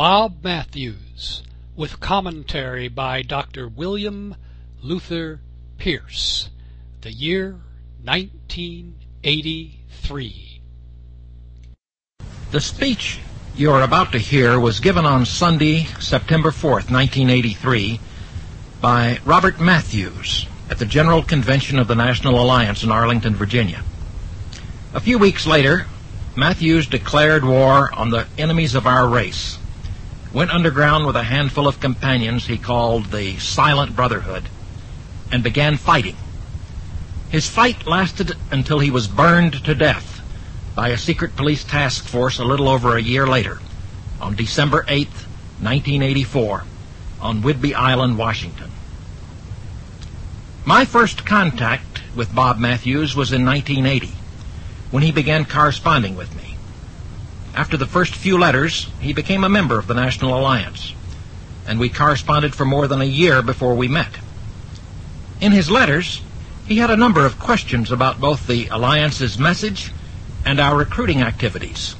Bob Mathews, with commentary by Dr. William Luther Pierce. The year 1983. The speech you are about to hear was given on Sunday, September 4th, 1983, by Robert Mathews at the General Convention of the National Alliance in Arlington, Virginia. A few weeks later, Mathews declared war on the enemies of our race, went underground with a handful of companions he called the Silent Brotherhood, and began fighting. His fight lasted until he was burned to death by a secret police task force a little over a year later, on December 8, 1984, on Whidbey Island, Washington. My first contact with Bob Mathews was in 1980, when he began corresponding with me. After the first few letters, he became a member of the National Alliance, and we corresponded for more than a year before we met. In his letters, he had a number of questions about both the Alliance's message and our recruiting activities,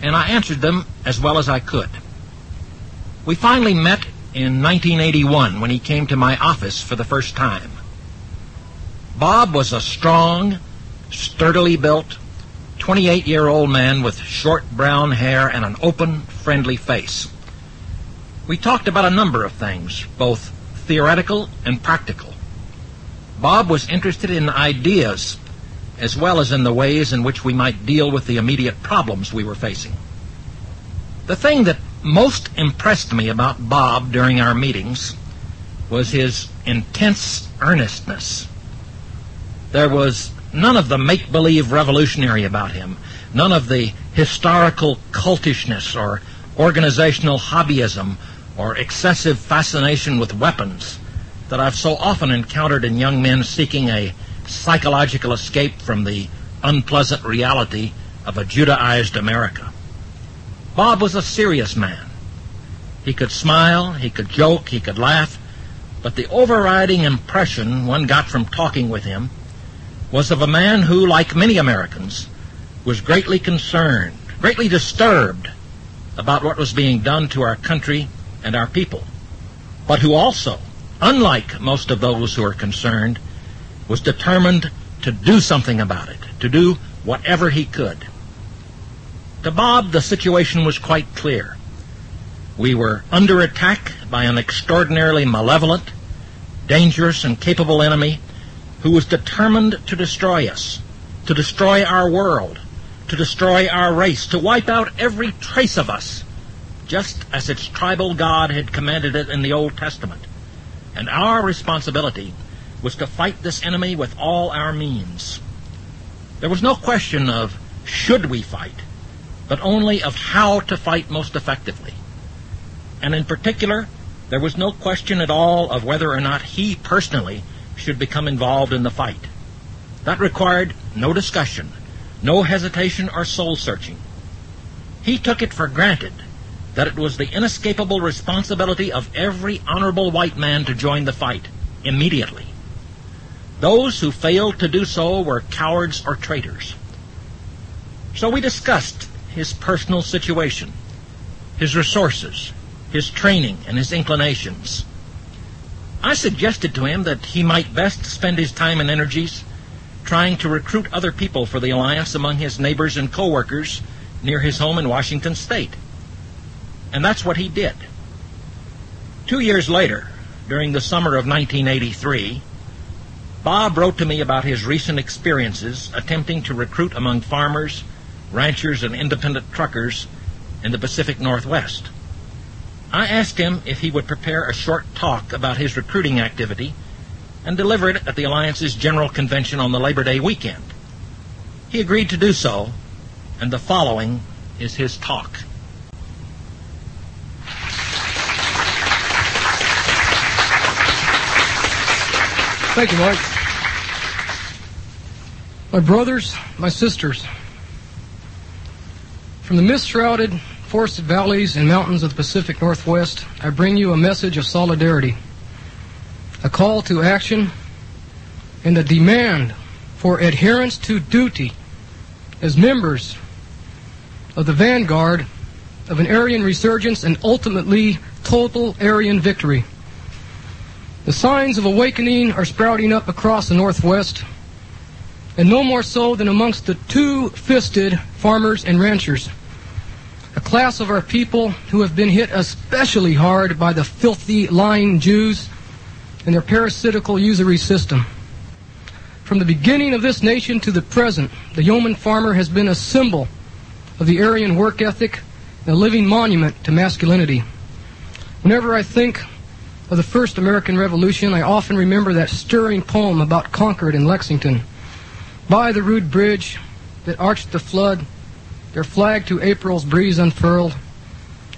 and I answered them as well as I could. We finally met in 1981 when he came to my office for the first time. Bob was a strong, sturdily built, 28 year old man with short brown hair and an open, friendly face. We talked about a number of things, both theoretical and practical. Bob was interested in ideas as well as in the ways in which we might deal with the immediate problems we were facing. The thing that most impressed me about Bob during our meetings was his intense earnestness. There was none of the make believe revolutionary about him, none of the historical cultishness or organizational hobbyism or excessive fascination with weapons that I've so often encountered in young men seeking a psychological escape from the unpleasant reality of a Judaized America. Bob was a serious man. He could smile, he could joke, he could laugh, but the overriding impression one got from talking with him was of a man who, like many Americans, was greatly concerned, greatly disturbed about what was being done to our country and our people, but who also, unlike most of those who are concerned, was determined to do something about it, to do whatever he could. To Bob, the situation was quite clear. We were under attack by an extraordinarily malevolent, dangerous, and capable enemy who was determined to destroy us, to destroy our world, to destroy our race, to wipe out every trace of us, just as its tribal God had commanded it in the Old Testament. And our responsibility was to fight this enemy with all our means. There was no question of should we fight, but only of how to fight most effectively. And in particular, there was no question at all of whether or not he personally should become involved in the fight. That required no discussion, no hesitation or soul searching. He took it for granted that it was the inescapable responsibility of every honorable white man to join the fight immediately. Those who failed to do so were cowards or traitors. So we discussed his personal situation, his resources, his training, and his inclinations. I suggested to him that he might best spend his time and energies trying to recruit other people for the alliance among his neighbors and coworkers near his home in Washington state. And that's what he did. Two years later, during the summer of 1983, Bob wrote to me about his recent experiences attempting to recruit among farmers, ranchers, and independent truckers in the Pacific Northwest. I asked him if he would prepare a short talk about his recruiting activity and deliver it at the Alliance's General Convention on the Labor Day weekend. He agreed to do so, and the following is his talk. Thank you, Mike. My brothers, my sisters, from the mist shrouded forested valleys and mountains of the Pacific Northwest, I bring you a message of solidarity, a call to action, and a demand for adherence to duty as members of the vanguard of an Aryan resurgence and ultimately total Aryan victory. The signs of awakening are sprouting up across the Northwest, and no more so than amongst the two fisted farmers and ranchers, a class of our people who have been hit especially hard by the filthy, lying Jews and their parasitical usury system. From the beginning of this nation to the present, the yeoman farmer has been a symbol of the Aryan work ethic and a living monument to masculinity. Whenever I think of the first American Revolution, I often remember that stirring poem about Concord and Lexington. By the rude bridge that arched the flood, their flag to April's breeze unfurled.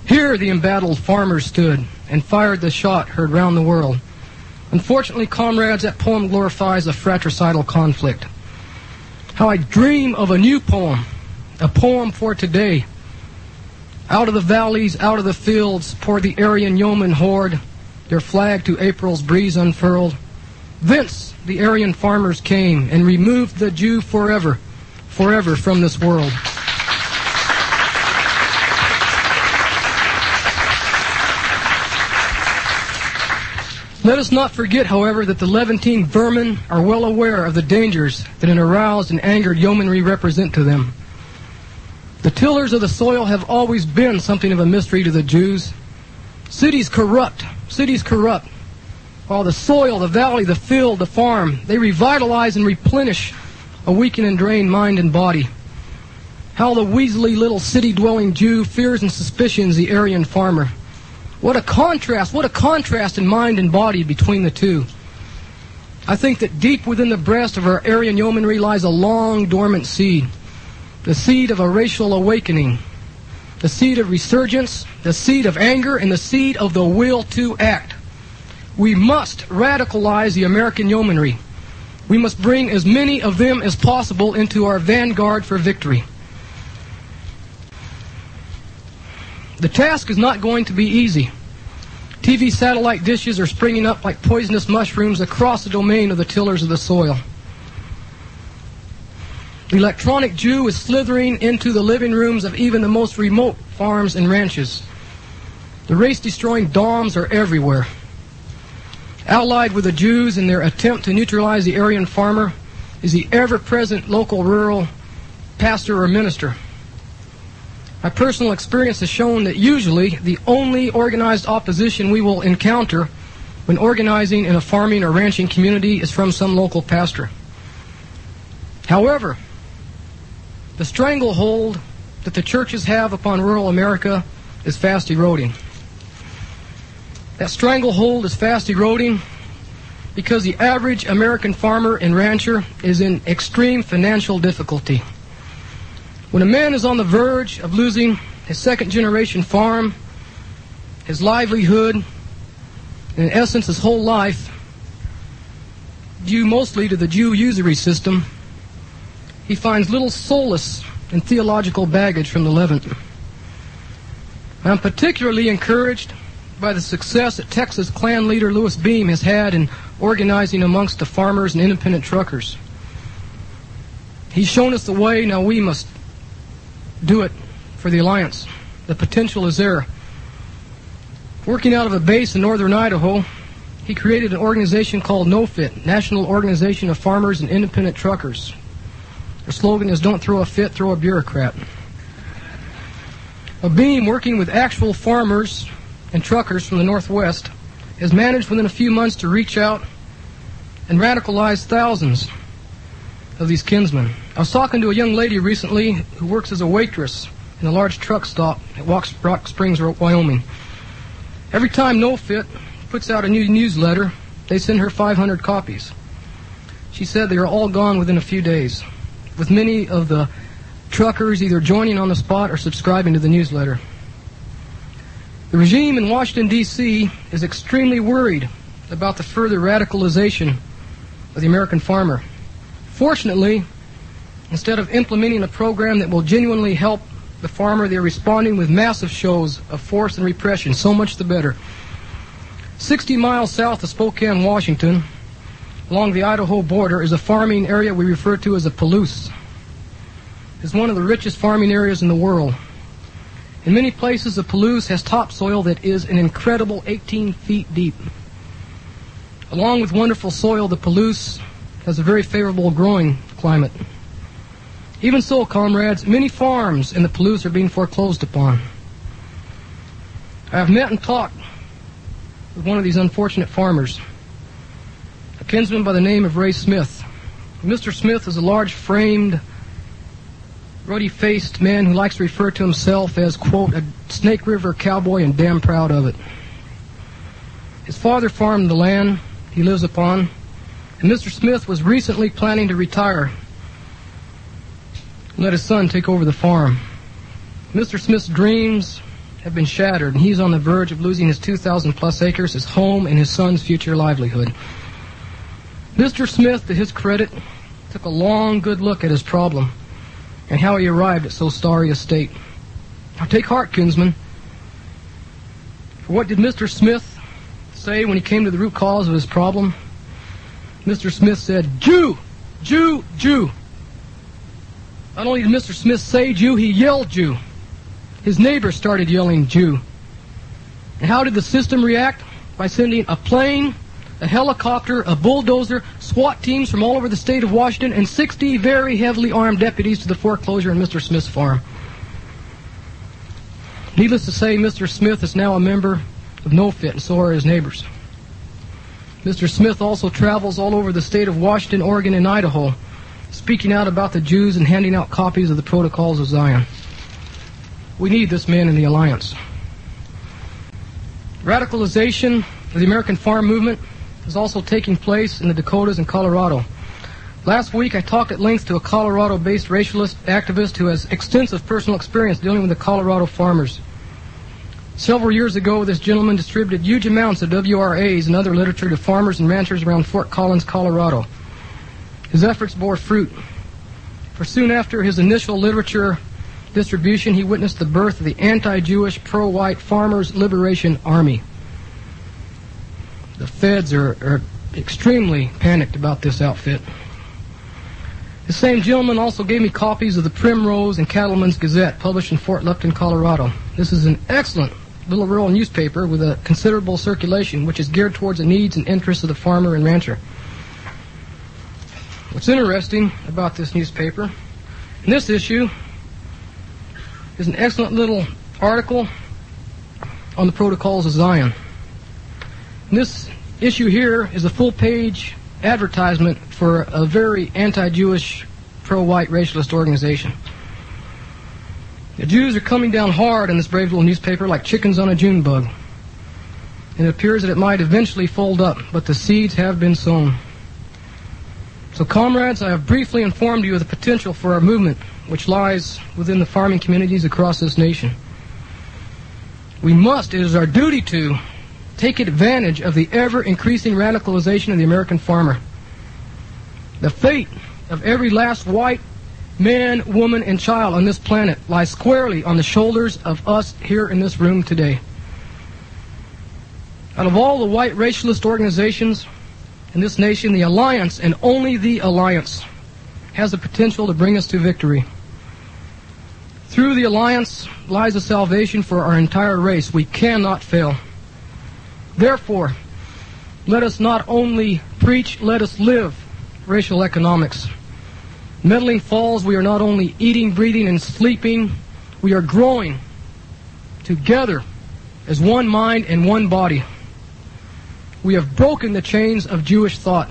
Here the embattled farmers stood and fired the shot heard round the world. Unfortunately, comrades, that poem glorifies a fratricidal conflict. How I dream of a new poem, a poem for today. Out of the valleys, out of the fields, pour the Aryan yeoman horde, their flag to April's breeze unfurled. Thence the Aryan farmers came and removed the Jew forever, forever from this world. Let us not forget, however, that the Levantine vermin are well aware of the dangers that an aroused and angered yeomanry represent to them. The tillers of the soil have always been something of a mystery to the Jews. Cities corrupt, cities corrupt, while the soil, the valley, the field, the farm, they revitalize and replenish a weakened and drained mind and body. How the weaselly little city-dwelling Jew fears and suspicions the Aryan farmer. What a contrast, what a contrast in mind and body between the two. I think that deep within the breast of our Aryan yeomanry lies a long dormant seed, the seed of a racial awakening, the seed of resurgence, the seed of anger, and the seed of the will to act. We must radicalize the American yeomanry. We must bring as many of them as possible into our vanguard for victory. The task is not going to be easy. TV satellite dishes are springing up like poisonous mushrooms across the domain of the tillers of the soil. The electronic Jew is slithering into the living rooms of even the most remote farms and ranches. The race destroying DOMs are everywhere. Allied with the Jews in their attempt to neutralize the Aryan farmer is the ever present local rural pastor or minister. My personal experience has shown that usually the only organized opposition we will encounter when organizing in a farming or ranching community is from some local pastor. However, the stranglehold that the churches have upon rural America is fast eroding. That stranglehold is fast eroding because the average American farmer and rancher is in extreme financial difficulty. When a man is on the verge of losing his second generation farm, his livelihood, and in essence his whole life, due mostly to the Jew usury system, he finds little solace in theological baggage from the Levant. I'm particularly encouraged by the success that Texas Klan leader Louis Beam has had in organizing amongst the farmers and independent truckers. He's shown us the way, now we must do it for the Alliance. The potential is there. Working out of a base in northern Idaho, he created an organization called NOFIT, National Organization of Farmers and Independent Truckers. Their slogan is Don't throw a fit, throw a bureaucrat. A beam working with actual farmers and truckers from the Northwest has managed within a few months to reach out and radicalize thousands of these kinsmen. I was talking to a young lady recently who works as a waitress in a large truck stop at Rock Springs, Wyoming. Every time NoFit puts out a new newsletter, they send her 500 copies. She said they are all gone within a few days, with many of the truckers either joining on the spot or subscribing to the newsletter. The regime in Washington, D.C. is extremely worried about the further radicalization of the American farmer. Fortunately, instead of implementing a program that will genuinely help the farmer, they're responding with massive shows of force and repression. So much the better. 60 miles south of Spokane, Washington, along the Idaho border, is a farming area we refer to as a Palouse. It's one of the richest farming areas in the world. In many places, the Palouse has topsoil that is an incredible 18 feet deep. Along with wonderful soil, the Palouse has a very favorable growing climate. Even so, comrades, many farms in the Palouse are being foreclosed upon. I have met and talked with one of these unfortunate farmers, a kinsman by the name of Ray Smith. Mr. Smith is a large framed, ruddy faced man who likes to refer to himself as, quote, a Snake River cowboy and damn proud of it. His father farmed the land he lives upon, and Mr. Smith was recently planning to retire and let his son take over the farm. Mr. Smith's dreams have been shattered, and he's on the verge of losing his 2,000 plus acres, his home, and his son's future livelihood. Mr. Smith, to his credit, took a long, good look at his problem and how he arrived at so starry a state. Now take heart, kinsman. For what did Mr. Smith say when he came to the root cause of his problem? Mr. Smith said, Jew! Jew! Jew! Not only did Mr. Smith say Jew, he yelled Jew. His neighbors started yelling Jew. And how did the system react? By sending a plane, a helicopter, a bulldozer, SWAT teams from all over the state of Washington, and 60 very heavily armed deputies to the foreclosure on Mr. Smith's farm. Needless to say, Mr. Smith is now a member of NoFit, and so are his neighbors. Mr. Smith also travels all over the state of Washington, Oregon, and Idaho, speaking out about the Jews and handing out copies of the Protocols of Zion. We need this man in the alliance. Radicalization of the American farm movement is also taking place in the Dakotas and Colorado. Last week, I talked at length to a Colorado based racialist activist who has extensive personal experience dealing with the Colorado farmers. Several years ago, this gentleman distributed huge amounts of WRAs and other literature to farmers and ranchers around Fort Collins, Colorado. His efforts bore fruit. For soon after his initial literature distribution, he witnessed the birth of the anti Jewish, pro white Farmers Liberation Army. The feds are, are extremely panicked about this outfit. The same gentleman also gave me copies of the Primrose and Cattleman's Gazette, published in Fort Lupton, Colorado. This is an excellent little rural newspaper with a considerable circulation, which is geared towards the needs and interests of the farmer and rancher. What's interesting about this newspaper, in this issue, is an excellent little article on the protocols of Zion. And this issue here is a full page advertisement for a very anti Jewish, pro white racialist organization. The Jews are coming down hard in this brave little newspaper like chickens on a June bug. And it appears that it might eventually fold up, but the seeds have been sown. So, comrades, I have briefly informed you of the potential for our movement, which lies within the farming communities across this nation. We must, it is our duty to, take advantage of the ever increasing radicalization of the American farmer. The fate of every last white man, woman, and child on this planet lie squarely on the shoulders of us here in this room today. Out of all the white racialist organizations in this nation, the Alliance, and only the Alliance, has the potential to bring us to victory. Through the Alliance lies the salvation for our entire race. We cannot fail. Therefore, let us not only preach, let us live racial economics. Metaline Falls, we are not only eating, breathing, and sleeping, we are growing together as one mind and one body. We have broken the chains of Jewish thought.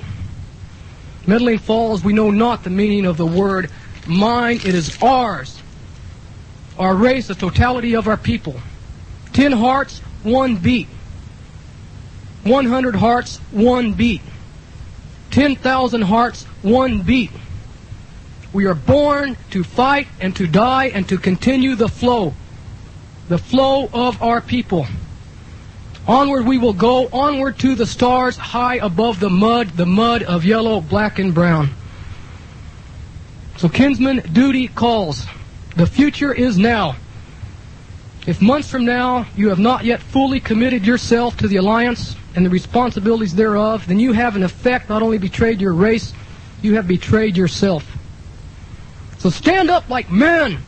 Metaline Falls, we know not the meaning of the word mine, it is ours. Our race, the totality of our people. Ten hearts, one beat. 100 hearts, one beat. 10,000 hearts, one beat. We are born to fight and to die and to continue the flow. The flow of our people. Onward we will go, onward to the stars, high above the mud, the mud of yellow, black, and brown. So, kinsman, duty calls. The future is now. If months from now you have not yet fully committed yourself to the alliance and the responsibilities thereof, then you have in effect not only betrayed your race, you have betrayed yourself. So stand up like men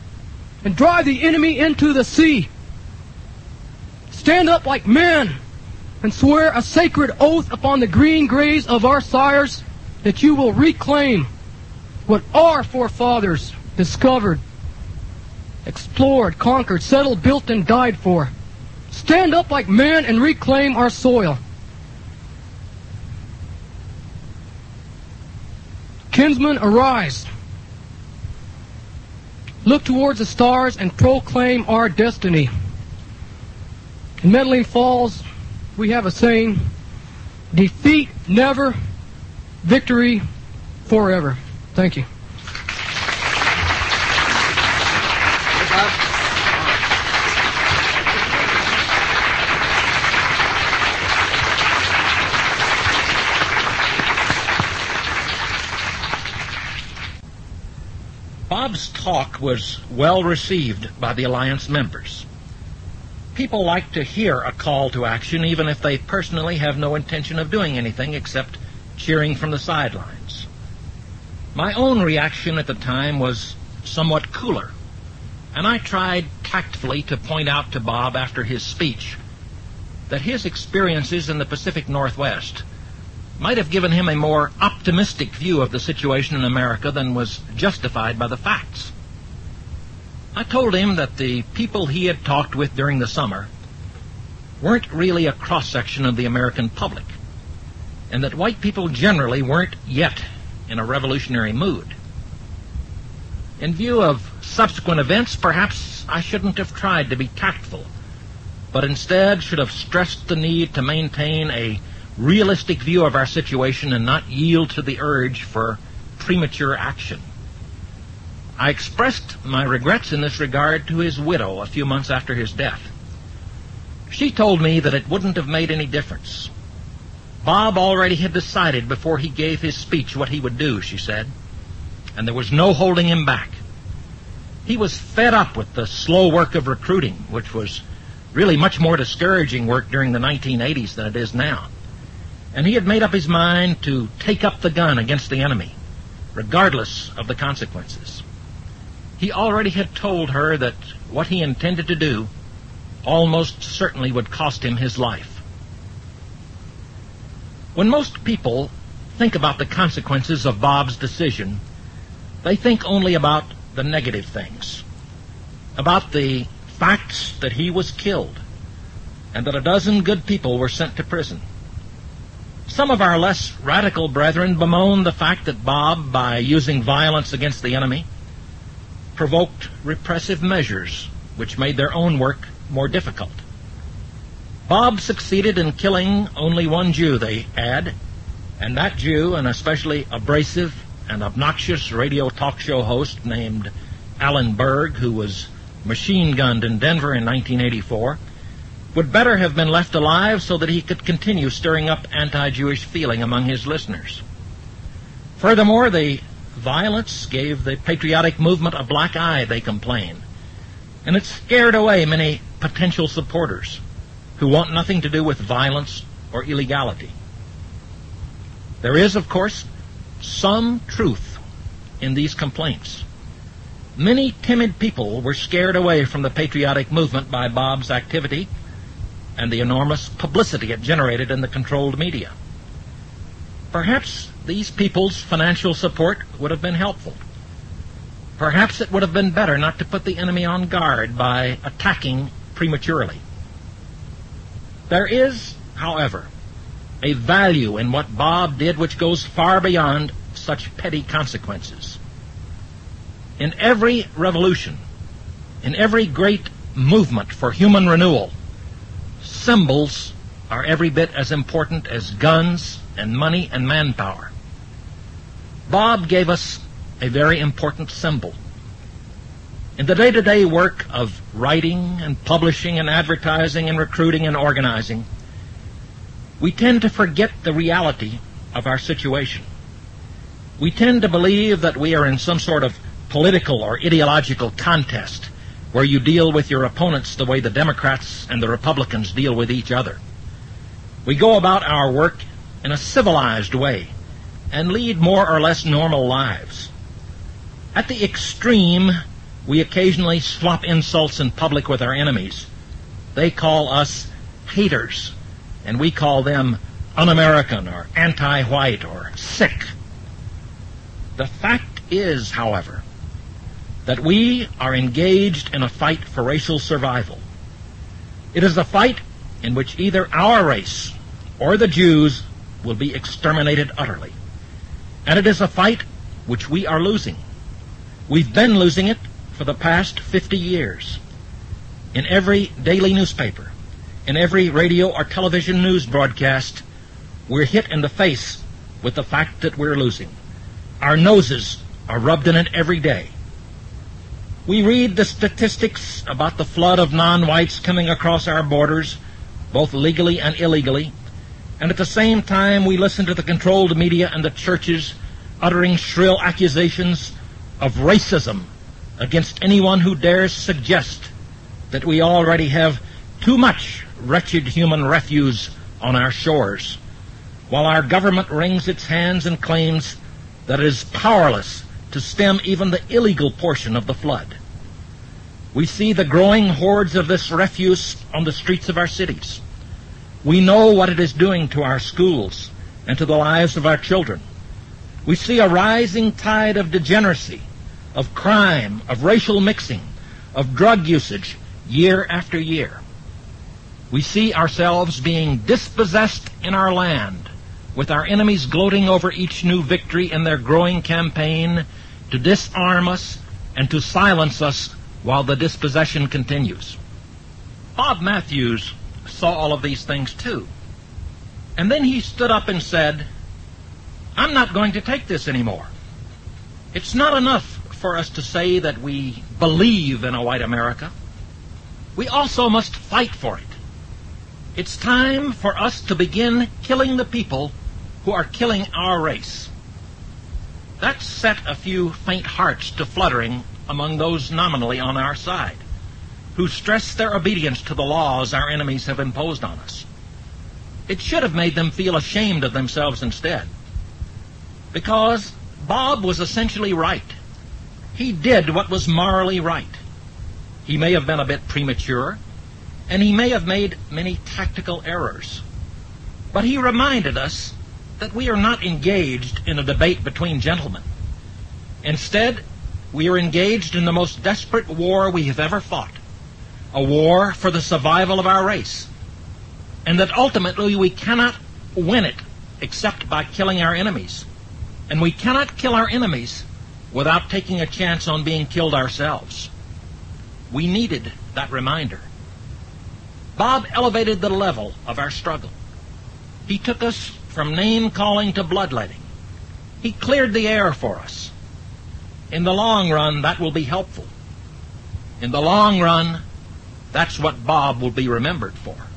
and drive the enemy into the sea. stand up like men and swear a sacred oath upon the green graves of our sires that you will reclaim what our forefathers discovered, explored, conquered, settled, built, and died for. Stand up like men and reclaim our soil. Kinsmen, arise. Look towards the stars and proclaim our destiny. In Metaline Falls, we have a saying defeat never, victory forever. Thank you. Bob's talk was well received by the Alliance members. People like to hear a call to action even if they personally have no intention of doing anything except cheering from the sidelines. My own reaction at the time was somewhat cooler, and I tried tactfully to point out to Bob after his speech that his experiences in the Pacific Northwest might have given him a more optimistic view of the situation in America than was justified by the facts. I told him that the people he had talked with during the summer weren't really a cross section of the American public, and that white people generally weren't yet in a revolutionary mood. In view of subsequent events, perhaps I shouldn't have tried to be tactful, but instead should have stressed the need to maintain a realistic view of our situation and not yield to the urge for premature action. I expressed my regrets in this regard to his widow a few months after his death. She told me that it wouldn't have made any difference. Bob already had decided before he gave his speech what he would do, she said, and there was no holding him back. He was fed up with the slow work of recruiting, which was really much more discouraging work during the 1980s than it is now and he had made up his mind to take up the gun against the enemy, regardless of the consequences. He already had told her that what he intended to do almost certainly would cost him his life. When most people think about the consequences of Bob's decision, they think only about the negative things, about the facts that he was killed and that a dozen good people were sent to prison. Some of our less radical brethren bemoan the fact that Bob, by using violence against the enemy, provoked repressive measures which made their own work more difficult. Bob succeeded in killing only one Jew, they add, and that Jew, an especially abrasive and obnoxious radio talk show host named Alan Berg, who was machine gunned in Denver in 1984, would better have been left alive so that he could continue stirring up anti Jewish feeling among his listeners. Furthermore, the violence gave the patriotic movement a black eye, they complain, and it scared away many potential supporters who want nothing to do with violence or illegality. There is, of course, some truth in these complaints. Many timid people were scared away from the patriotic movement by Bob's activity and the enormous publicity it generated in the controlled media. Perhaps these people's financial support would have been helpful. Perhaps it would have been better not to put the enemy on guard by attacking prematurely. There is, however, a value in what Bob did which goes far beyond such petty consequences. In every revolution, in every great movement for human renewal, symbols are every bit as important as guns and money and manpower. Bob gave us a very important symbol. In the day to day work of writing and publishing and advertising and recruiting and organizing, we tend to forget the reality of our situation. We tend to believe that we are in some sort of political or ideological contest where you deal with your opponents the way the Democrats and the Republicans deal with each other. We go about our work in a civilized way and lead more or less normal lives. At the extreme, we occasionally swap insults in public with our enemies, they call us haters, and we call them un-American or anti-white or sick. The fact is, however, that we are engaged in a fight for racial survival. It is a fight in which either our race or the Jews will be exterminated utterly. And it is a fight which we are losing. We've been losing it for the past 50 years. In every daily newspaper, in every radio or television news broadcast, we're hit in the face with the fact that we're losing. Our noses are rubbed in it every day. We read the statistics about the flood of non-whites coming across our borders, both legally and illegally, and at the same time we listen to the controlled media and the churches uttering shrill accusations of racism against anyone who dares suggest that we already have too much wretched human refuse on our shores, while our government wrings its hands and claims that it is powerless to stem even the illegal portion of the flood. We see the growing hordes of this refuse on the streets of our cities. We know what it is doing to our schools and to the lives of our children. We see a rising tide of degeneracy, of crime, of racial mixing, of drug usage year after year. We see ourselves being dispossessed in our land, with our enemies gloating over each new victory in their growing campaign to disarm us and to silence us while the dispossession continues. Bob Mathews saw all of these things too. And then he stood up and said, I'm not going to take this anymore. It's not enough for us to say that we believe in a white America. We also must fight for it. It's time for us to begin killing the people who are killing our race. That set a few faint hearts to fluttering among those nominally on our side, who stress their obedience to the laws our enemies have imposed on us. It should have made them feel ashamed of themselves instead. Because Bob was essentially right. He did what was morally right. He may have been a bit premature, and he may have made many tactical errors. But he reminded us that we are not engaged in a debate between gentlemen. Instead, we are engaged in the most desperate war we have ever fought a war for the survival of our race. And that ultimately we cannot win it except by killing our enemies. And we cannot kill our enemies without taking a chance on being killed ourselves. We needed that reminder. Bob elevated the level of our struggle. He took us from name calling to bloodletting. He cleared the air for us. In the long run, that will be helpful. In the long run, that's what Bob will be remembered for.